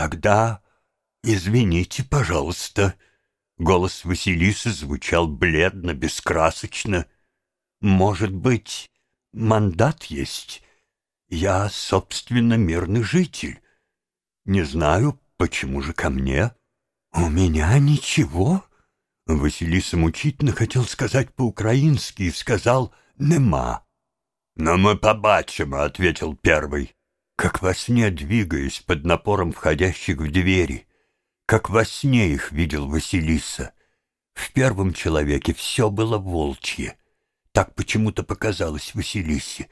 Тогда извините, пожалуйста. Голос Василисы звучал бледно, бескрасочно. Может быть, мандат есть? Я, собственно, мирный житель. Не знаю, почему же ко мне? У меня ничего. Василиса мучительно хотел сказать по-украински и сказал «нема». «Но мы побачим», — ответил первый, как во сне двигаясь под напором входящих в двери. Как во сне их видел Василиса. В первом человеке все было волчье. Так почему-то показалось Василисе.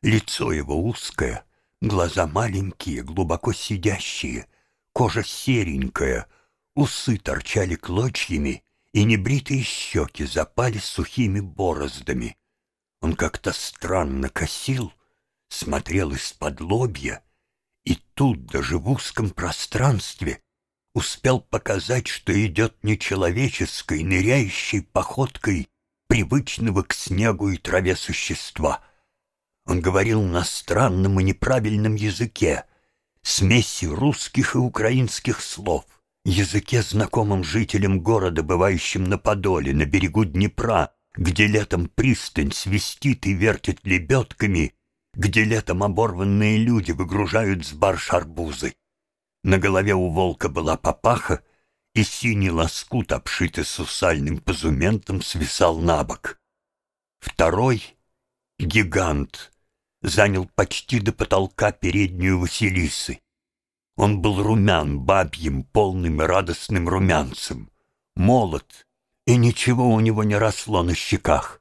Лицо его узкое, глаза маленькие, глубоко сидящие, кожа серенькая, усы торчали клочьями, и небритые щеки запали сухими бороздами. Он как-то странно косил, смотрел из-под лобья, и тут, даже в узком пространстве, успел показать, что идет нечеловеческой, ныряющей походкой привычного к снегу и траве существа. Он говорил на странном и неправильном языке, смеси русских и украинских слов — языке, знакомым жителям города, бывающим на Подоле, на берегу Днепра, где летом пристань свистит и вертит лебедками, где летом оборванные люди выгружают с барж арбузы. На голове у волка была папаха, и синий лоскут, обшитый сусальным позументом, свисал на бок. Второй, гигант, занял почти до потолка переднюю Василисы. Он был румян, бабьим, полным и радостным румянцем. Молод, и ничего у него не росло на щеках.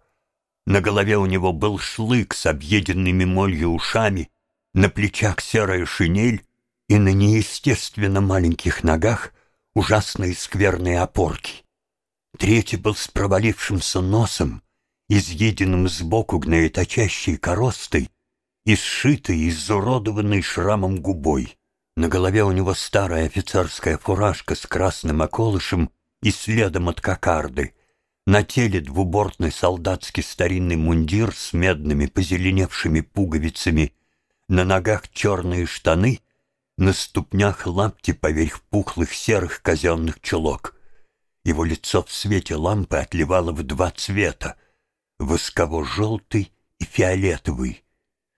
На голове у него был шлык с объеденными молью ушами, на плечах серая шинель и на неестественно маленьких ногах ужасные скверные опорки. Третий был с провалившимся носом, изъеденным сбоку гноеточащей коростой и сшитой, изуродованной шрамом губой. На голове у него старая офицерская фуражка с красным околышем и следом от кокарды. На теле двубортный солдатский старинный мундир с медными позеленевшими пуговицами. На ногах черные штаны, на ступнях лапти поверх пухлых серых казенных чулок. Его лицо в свете лампы отливало в два цвета — восково-желтый и фиолетовый.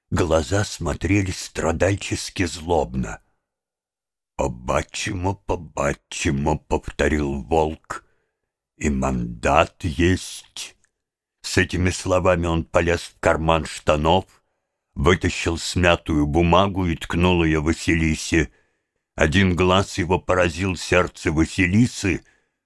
Глаза смотрели страдальчески злобно — «Побачимо, побачимо», — повторил волк. «И мандат есть». С этими словами он полез в карман штанов, вытащил смятую бумагу и ткнул ее Василисе. Один глаз его поразил сердце Василисы,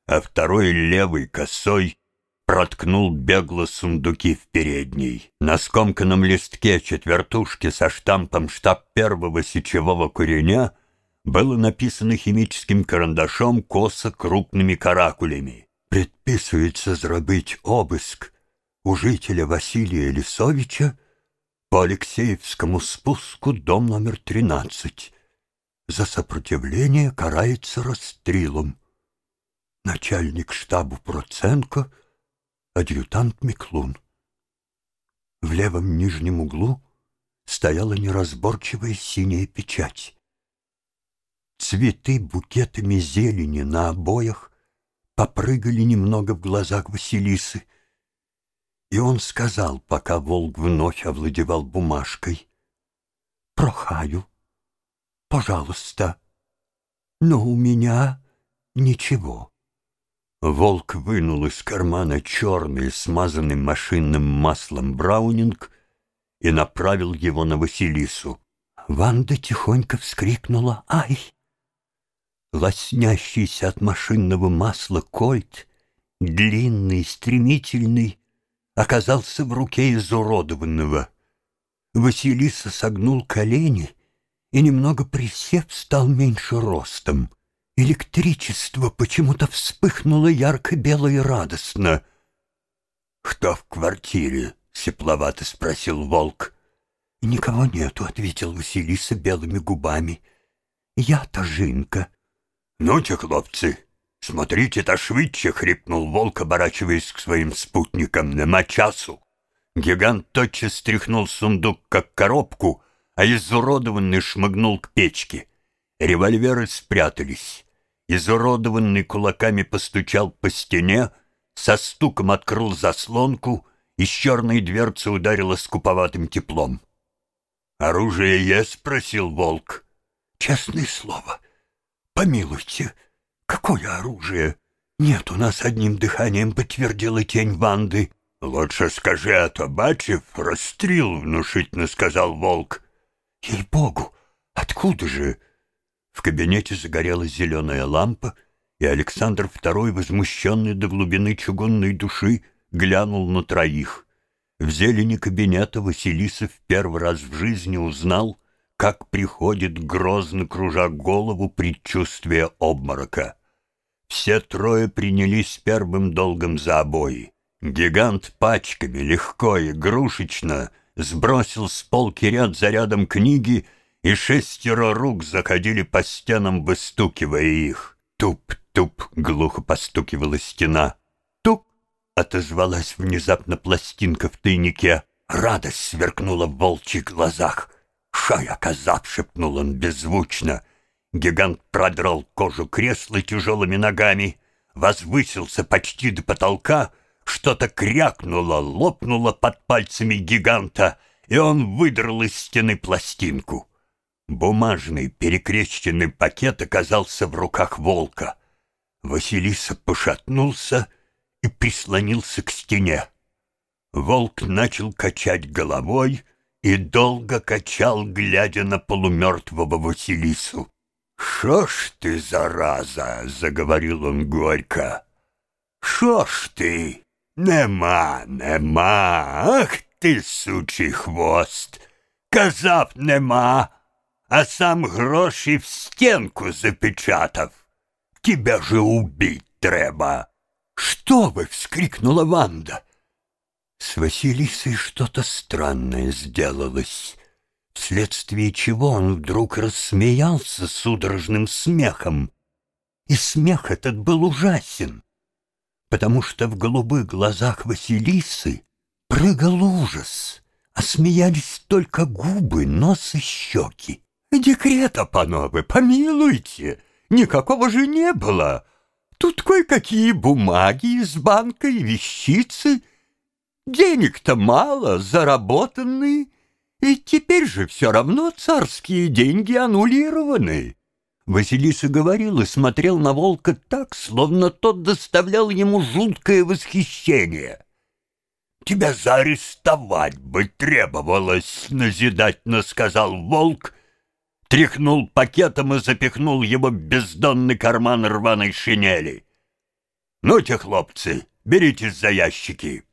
а второй левый косой проткнул бегло сундуки в передней. На скомканном листке четвертушки со штампом штаб первого сечевого куреня — было написано химическим карандашом косо крупными каракулями. Предписывается зробить обыск у жителя Василия Лисовича по Алексеевскому спуску, дом номер 13. За сопротивление карается расстрелом. Начальник штабу Проценко, адъютант Миклун. В левом нижнем углу стояла неразборчивая синяя печать. Цветы букетами зелени на обоях попрыгали немного в глазах Василисы. И он сказал, пока волк вновь овладевал бумажкой, «Прохаю, пожалуйста, но у меня ничего». Волк вынул из кармана черный, смазанный машинным маслом браунинг и направил его на Василису. Ванда тихонько вскрикнула «Ай!» Лоснящийся от машинного масла кольт, длинный, стремительный, оказался в руке изуродованного. Василиса согнул колени и, немного присев, стал меньше ростом. Электричество почему-то вспыхнуло ярко-бело и радостно. «Кто в квартире?» — сепловато спросил волк. «Никого нету», — ответил Василиса белыми губами. «Я Тажинка. «Ну-те, хлопцы, смотрите, та швидше!» — хрипнул волк, оборачиваясь к своим спутникам. «Нема часу!» Гигант тотчас стряхнул сундук, как коробку, а изуродованный шмыгнул к печке. Револьверы спрятались. Изуродованный кулаками постучал по стене, со стуком открыл заслонку, из черной дверцы ударило скуповатым теплом. «Оружие есть?» — спросил волк. «Честное слово. Помилуйте, какое оружие?» «Нет, у нас одним дыханием подтвердила тень Ванды». «Лучше скажи, а то, бачив, расстрел внушительно», — сказал волк. «Ей-богу, откуда же?» В кабинете загорелась зеленая лампа, и Александр II, возмущенный до глубины чугунной души, глянул на троих. В зелени кабинета Василиса в первый раз в жизни узнал, как приходит грозно кружа голову предчувствие обморока. Все трое принялись первым долгом за обои. Гигант пачками, легко, игрушечно, сбросил с полки ряд за рядом книги, и шестеро рук заходили по стенам, выстукивая их. Туп-туп глухо постукивала стена. Туп отозвалась внезапно пластинка в тайнике. Радость сверкнула в волчьих глазах. «Шая, козап!» — шепнул он беззвучно. Гигант продрал кожу кресла тяжелыми ногами, возвысился почти до потолка — что-то крякнуло, лопнуло под пальцами гиганта, и он выдрал из стены пластинку. Бумажный перекрещенный пакет оказался в руках волка. Василиса пошатнулся и прислонился к стене. Волк начал качать головой и долго качал, глядя на полумертвого Василису. «Шо ж ты, зараза!» — заговорил он горько. «Шо ж ты!» Нема, нема, ах ти, сучий хвост. Казав нема, а сам гроші в стенку запечатав. Тебя же убить треба. Что вы? — вскрикнула Ванда. С Василисой что-то странное сделалось, вследствие чего он вдруг рассмеялся судорожным смехом. И смех этот был ужасен потому что в голубых глазах Василисы прыгал ужас, а смеялись только губы, нос и щеки. «Декрета, панове, помилуйте, никакого же не было. Тут кое-какие бумаги из банка и вещицы. Денег-то мало, заработанные, и теперь же все равно царские деньги аннулированы». Василиса говорил и смотрел на волка так, словно тот доставлял ему жуткое восхищение. «Тебя заарестовать бы требовалось», — назидательно сказал волк, тряхнул пакетом и запихнул его в бездонный карман рваной шинели. «Ну-те, хлопцы, беритесь за ящики».